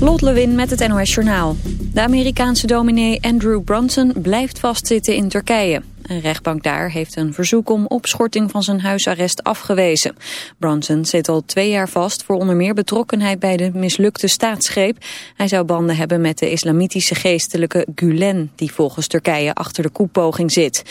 Lot Lewin met het NOS Journaal. De Amerikaanse dominee Andrew Brunson blijft vastzitten in Turkije. Een rechtbank daar heeft een verzoek om opschorting van zijn huisarrest afgewezen. Bronson zit al twee jaar vast voor onder meer betrokkenheid bij de mislukte staatsgreep. Hij zou banden hebben met de islamitische geestelijke Gulen, die volgens Turkije achter de koepoging zit.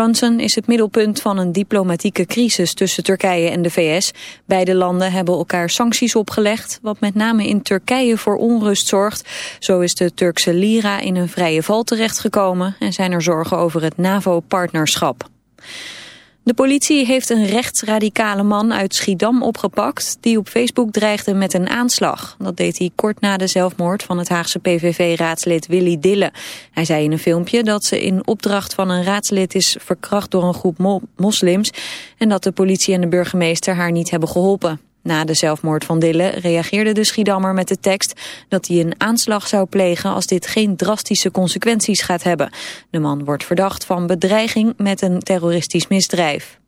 Bronson is het middelpunt van een diplomatieke crisis tussen Turkije en de VS. Beide landen hebben elkaar sancties opgelegd, wat met name in Turkije voor onrust zorgt. Zo is de Turkse lira in een vrije val terechtgekomen en zijn er zorgen over het NAVO-partnerschap partnerschap. De politie heeft een rechtsradicale man uit Schiedam opgepakt... die op Facebook dreigde met een aanslag. Dat deed hij kort na de zelfmoord van het Haagse PVV-raadslid Willy Dille. Hij zei in een filmpje dat ze in opdracht van een raadslid is verkracht door een groep moslims... en dat de politie en de burgemeester haar niet hebben geholpen. Na de zelfmoord van Dille reageerde de Schiedammer met de tekst dat hij een aanslag zou plegen als dit geen drastische consequenties gaat hebben. De man wordt verdacht van bedreiging met een terroristisch misdrijf.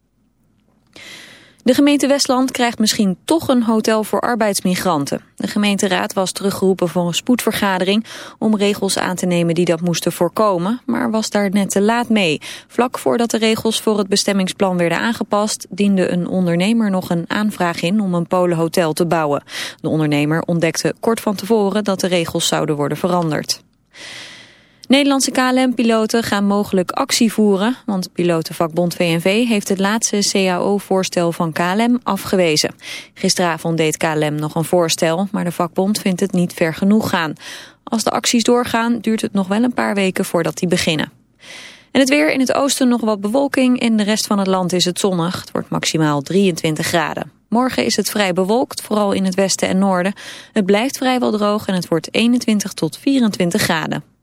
De gemeente Westland krijgt misschien toch een hotel voor arbeidsmigranten. De gemeenteraad was teruggeroepen voor een spoedvergadering om regels aan te nemen die dat moesten voorkomen, maar was daar net te laat mee. Vlak voordat de regels voor het bestemmingsplan werden aangepast, diende een ondernemer nog een aanvraag in om een polenhotel te bouwen. De ondernemer ontdekte kort van tevoren dat de regels zouden worden veranderd. Nederlandse KLM-piloten gaan mogelijk actie voeren, want pilotenvakbond VNV heeft het laatste CAO-voorstel van KLM afgewezen. Gisteravond deed KLM nog een voorstel, maar de vakbond vindt het niet ver genoeg gaan. Als de acties doorgaan, duurt het nog wel een paar weken voordat die beginnen. En het weer in het oosten nog wat bewolking, in de rest van het land is het zonnig. Het wordt maximaal 23 graden. Morgen is het vrij bewolkt, vooral in het westen en noorden. Het blijft vrijwel droog en het wordt 21 tot 24 graden.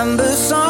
December song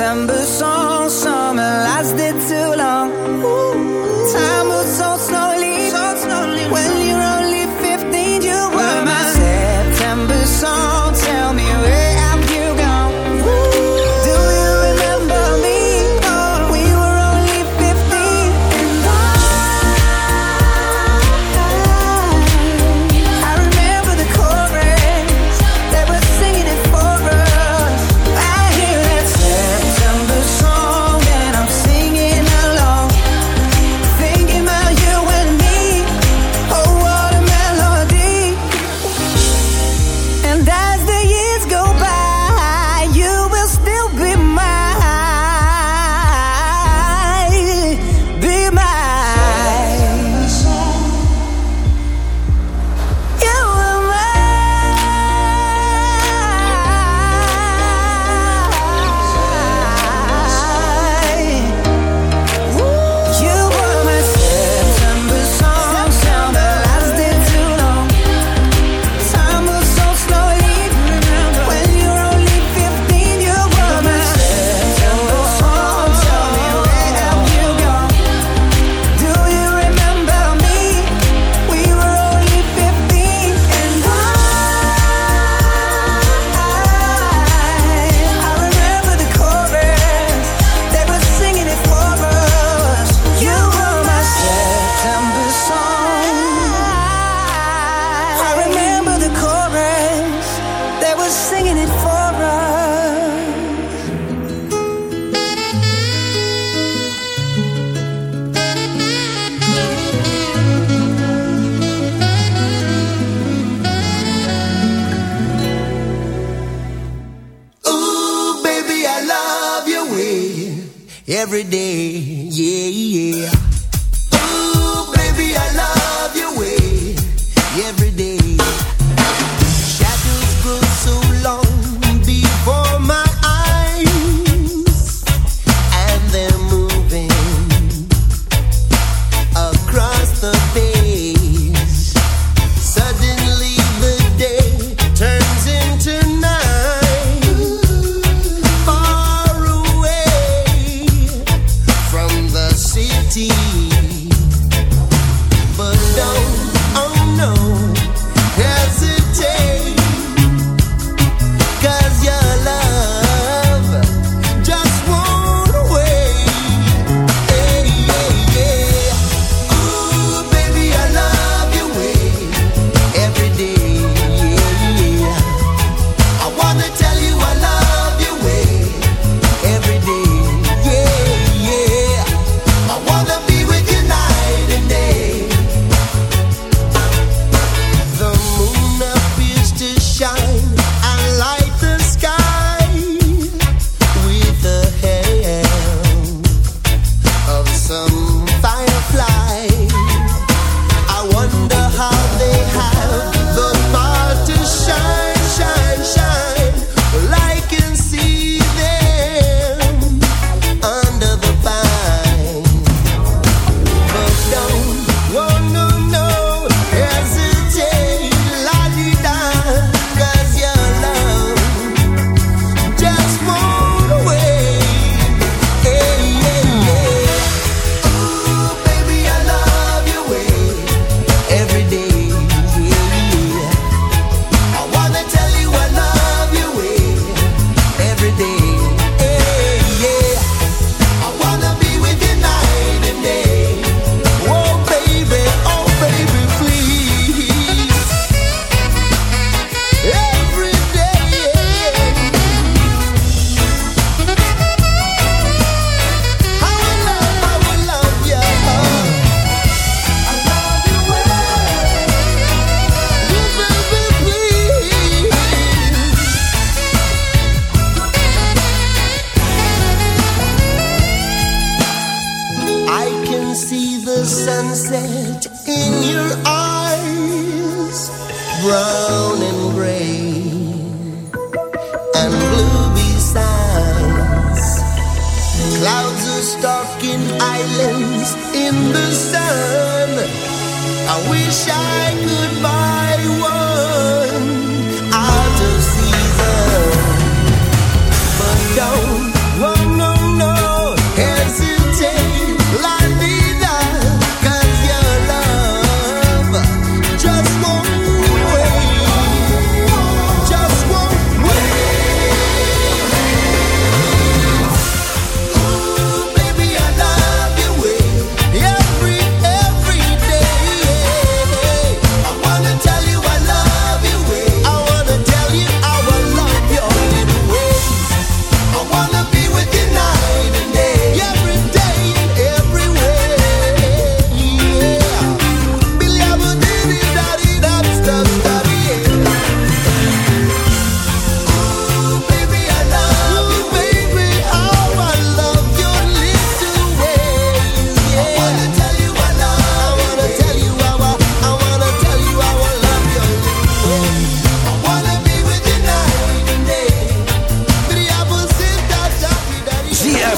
December.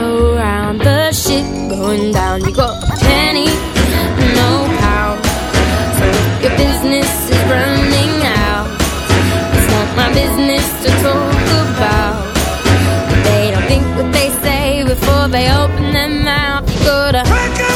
around the ship going down. You got a penny, no power. So if your business is running out, it's not my business to talk about. They don't think what they say before they open their mouth. You gotta. break up.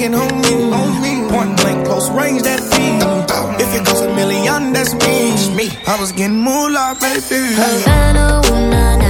Point blank, close range, that. If it goes a million, that's me. I was getting moolah, baby. Havana, ooh, nah, nah.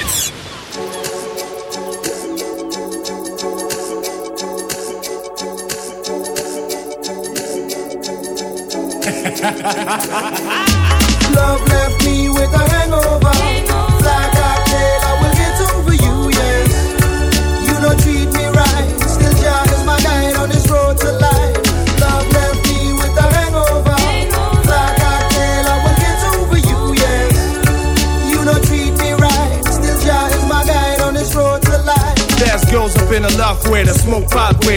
Smoke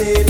said